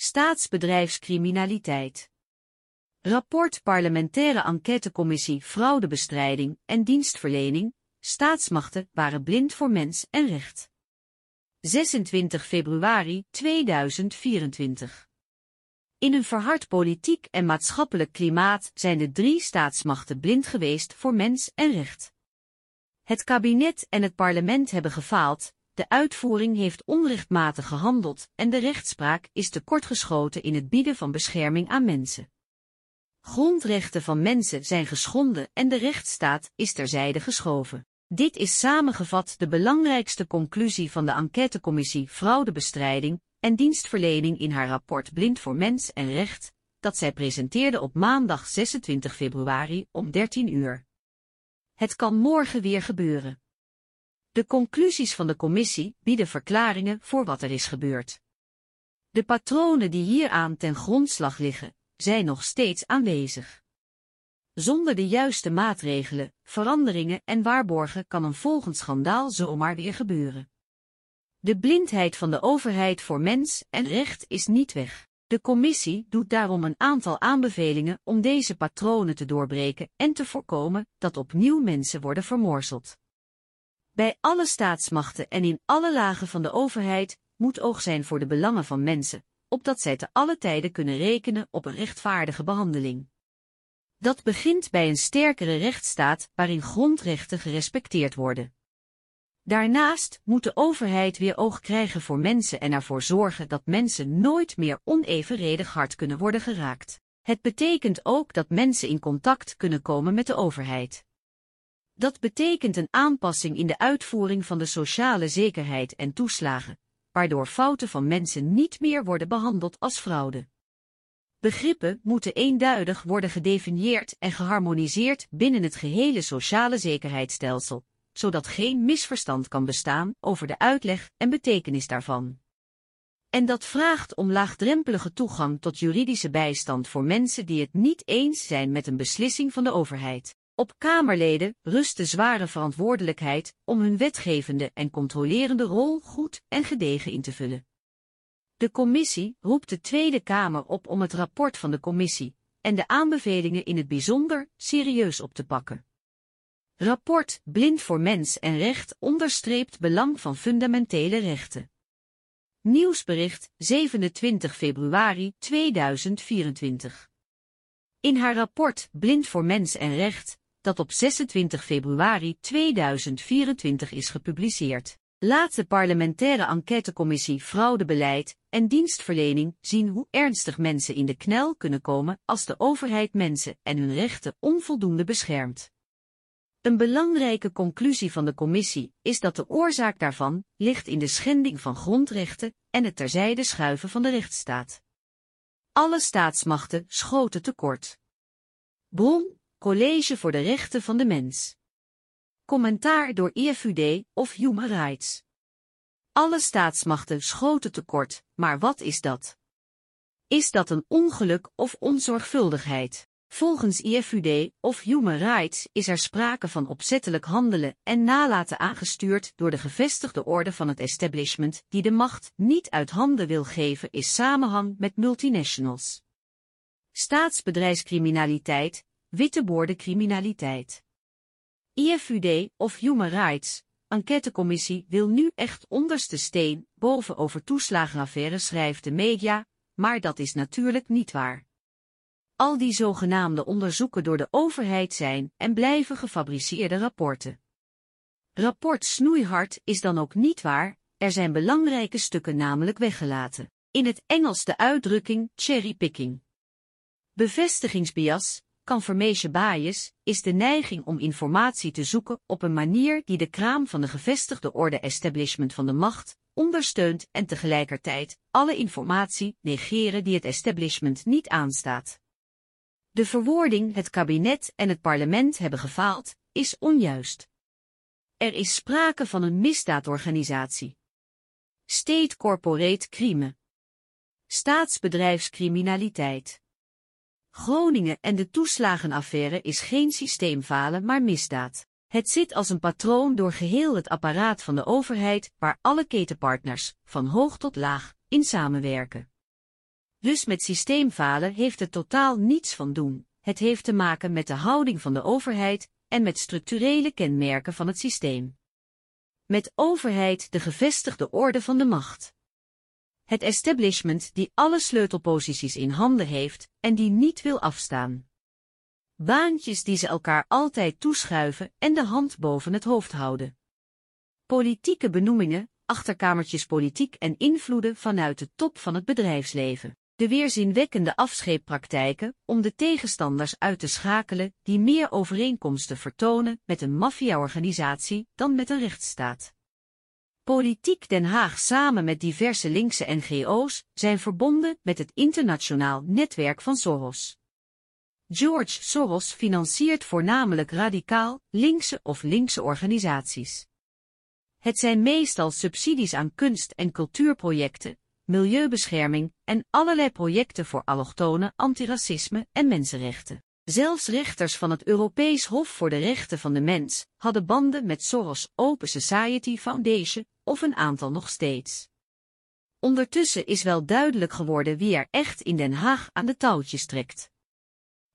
Staatsbedrijfscriminaliteit. Rapport Parlementaire Enquêtecommissie Fraudebestrijding en Dienstverlening, staatsmachten waren blind voor mens en recht. 26 februari 2024 In een verhard politiek en maatschappelijk klimaat zijn de drie staatsmachten blind geweest voor mens en recht. Het kabinet en het parlement hebben gefaald, de uitvoering heeft onrechtmatig gehandeld en de rechtspraak is tekortgeschoten in het bieden van bescherming aan mensen. Grondrechten van mensen zijn geschonden en de rechtsstaat is terzijde geschoven. Dit is samengevat de belangrijkste conclusie van de enquêtecommissie Fraudebestrijding en Dienstverlening in haar rapport Blind voor Mens en Recht, dat zij presenteerde op maandag 26 februari om 13 uur. Het kan morgen weer gebeuren. De conclusies van de commissie bieden verklaringen voor wat er is gebeurd. De patronen die hieraan ten grondslag liggen, zijn nog steeds aanwezig. Zonder de juiste maatregelen, veranderingen en waarborgen kan een volgend schandaal zomaar weer gebeuren. De blindheid van de overheid voor mens en recht is niet weg. De commissie doet daarom een aantal aanbevelingen om deze patronen te doorbreken en te voorkomen dat opnieuw mensen worden vermorzeld. Bij alle staatsmachten en in alle lagen van de overheid moet oog zijn voor de belangen van mensen, opdat zij te alle tijden kunnen rekenen op een rechtvaardige behandeling. Dat begint bij een sterkere rechtsstaat waarin grondrechten gerespecteerd worden. Daarnaast moet de overheid weer oog krijgen voor mensen en ervoor zorgen dat mensen nooit meer onevenredig hard kunnen worden geraakt. Het betekent ook dat mensen in contact kunnen komen met de overheid. Dat betekent een aanpassing in de uitvoering van de sociale zekerheid en toeslagen, waardoor fouten van mensen niet meer worden behandeld als fraude. Begrippen moeten eenduidig worden gedefinieerd en geharmoniseerd binnen het gehele sociale zekerheidsstelsel, zodat geen misverstand kan bestaan over de uitleg en betekenis daarvan. En dat vraagt om laagdrempelige toegang tot juridische bijstand voor mensen die het niet eens zijn met een beslissing van de overheid. Op Kamerleden rust de zware verantwoordelijkheid om hun wetgevende en controlerende rol goed en gedegen in te vullen. De commissie roept de Tweede Kamer op om het rapport van de commissie en de aanbevelingen in het bijzonder serieus op te pakken. Rapport Blind voor Mens en Recht onderstreept belang van fundamentele rechten. Nieuwsbericht 27 februari 2024 In haar rapport Blind voor Mens en Recht dat op 26 februari 2024 is gepubliceerd. Laat de parlementaire enquêtecommissie Fraudebeleid en Dienstverlening zien hoe ernstig mensen in de knel kunnen komen als de overheid mensen en hun rechten onvoldoende beschermt. Een belangrijke conclusie van de commissie is dat de oorzaak daarvan ligt in de schending van grondrechten en het terzijde schuiven van de rechtsstaat. Alle staatsmachten schoten tekort. Bron College voor de Rechten van de Mens. Commentaar door IFUD of Human Rights. Alle staatsmachten schoten tekort, maar wat is dat? Is dat een ongeluk of onzorgvuldigheid? Volgens IFUD of Human Rights is er sprake van opzettelijk handelen en nalaten aangestuurd door de gevestigde orde van het establishment die de macht niet uit handen wil geven is samenhang met multinationals. Staatsbedrijfscriminaliteit Witte criminaliteit. IFUD of Human Rights, enquêtecommissie wil nu echt onderste steen boven over toeslagenaffaire schrijft de media, maar dat is natuurlijk niet waar. Al die zogenaamde onderzoeken door de overheid zijn en blijven gefabriceerde rapporten. Rapport snoeihard is dan ook niet waar, er zijn belangrijke stukken namelijk weggelaten. In het Engels de uitdrukking cherrypicking. Bevestigingsbias, confirmation bias, is de neiging om informatie te zoeken op een manier die de kraam van de gevestigde orde establishment van de macht ondersteunt en tegelijkertijd alle informatie negeren die het establishment niet aanstaat. De verwoording het kabinet en het parlement hebben gefaald, is onjuist. Er is sprake van een misdaadorganisatie. State corporate crime. Staatsbedrijfscriminaliteit. Groningen en de toeslagenaffaire is geen systeemfalen maar misdaad. Het zit als een patroon door geheel het apparaat van de overheid waar alle ketenpartners, van hoog tot laag, in samenwerken. Dus met systeemfalen heeft het totaal niets van doen. Het heeft te maken met de houding van de overheid en met structurele kenmerken van het systeem. Met overheid de gevestigde orde van de macht. Het establishment die alle sleutelposities in handen heeft en die niet wil afstaan. Baantjes die ze elkaar altijd toeschuiven en de hand boven het hoofd houden. Politieke benoemingen, achterkamertjes politiek en invloeden vanuit de top van het bedrijfsleven. De weerzinwekkende afscheeppraktijken om de tegenstanders uit te schakelen die meer overeenkomsten vertonen met een maffiaorganisatie dan met een rechtsstaat. Politiek Den Haag samen met diverse linkse NGO's zijn verbonden met het internationaal netwerk van Soros. George Soros financiert voornamelijk radicaal linkse of linkse organisaties. Het zijn meestal subsidies aan kunst- en cultuurprojecten, milieubescherming en allerlei projecten voor allochtonen, antiracisme en mensenrechten. Zelfs rechters van het Europees Hof voor de Rechten van de Mens hadden banden met Soros Open Society Foundation of een aantal nog steeds. Ondertussen is wel duidelijk geworden wie er echt in Den Haag aan de touwtjes trekt.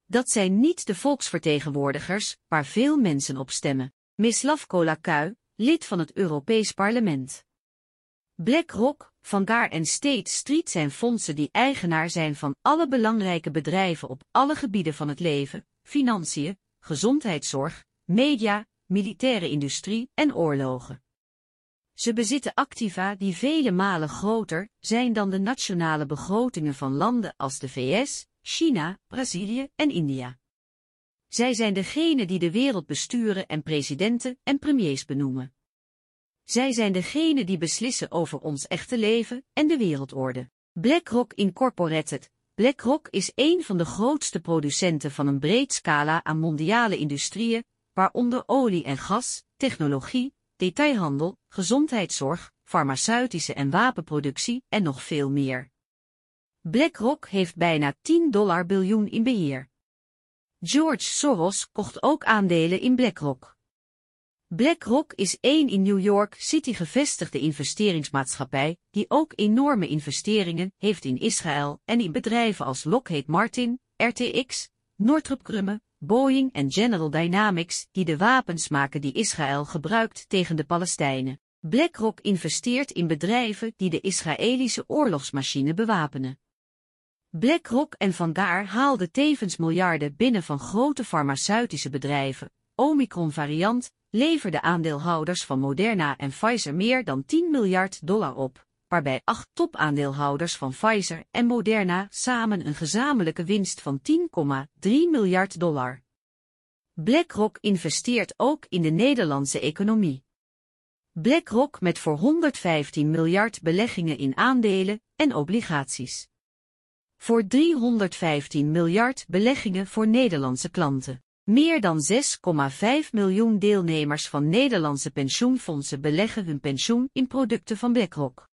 Dat zijn niet de volksvertegenwoordigers waar veel mensen op stemmen. Mislavko Lakui, lid van het Europees Parlement. BlackRock, Vanguard en State Street zijn fondsen die eigenaar zijn van alle belangrijke bedrijven op alle gebieden van het leven, financiën, gezondheidszorg, media, militaire industrie en oorlogen. Ze bezitten activa die vele malen groter zijn dan de nationale begrotingen van landen als de VS, China, Brazilië en India. Zij zijn degene die de wereld besturen en presidenten en premiers benoemen. Zij zijn degene die beslissen over ons echte leven en de wereldorde. BlackRock Incorporated. BlackRock is een van de grootste producenten van een breed scala aan mondiale industrieën, waaronder olie en gas, technologie, detailhandel, gezondheidszorg, farmaceutische en wapenproductie en nog veel meer. BlackRock heeft bijna 10 dollar biljoen in beheer. George Soros kocht ook aandelen in BlackRock. BlackRock is één in New York City gevestigde investeringsmaatschappij die ook enorme investeringen heeft in Israël en in bedrijven als Lockheed Martin, RTX, Northrop Grumman, Boeing en General Dynamics die de wapens maken die Israël gebruikt tegen de Palestijnen. BlackRock investeert in bedrijven die de Israëlische oorlogsmachine bewapenen. BlackRock en Vanguard haalden tevens miljarden binnen van grote farmaceutische bedrijven. Omicron-variant leverde aandeelhouders van Moderna en Pfizer meer dan 10 miljard dollar op, waarbij acht topaandeelhouders van Pfizer en Moderna samen een gezamenlijke winst van 10,3 miljard dollar. BlackRock investeert ook in de Nederlandse economie. BlackRock met voor 115 miljard beleggingen in aandelen en obligaties voor 315 miljard beleggingen voor Nederlandse klanten. Meer dan 6,5 miljoen deelnemers van Nederlandse pensioenfondsen beleggen hun pensioen in producten van BlackRock.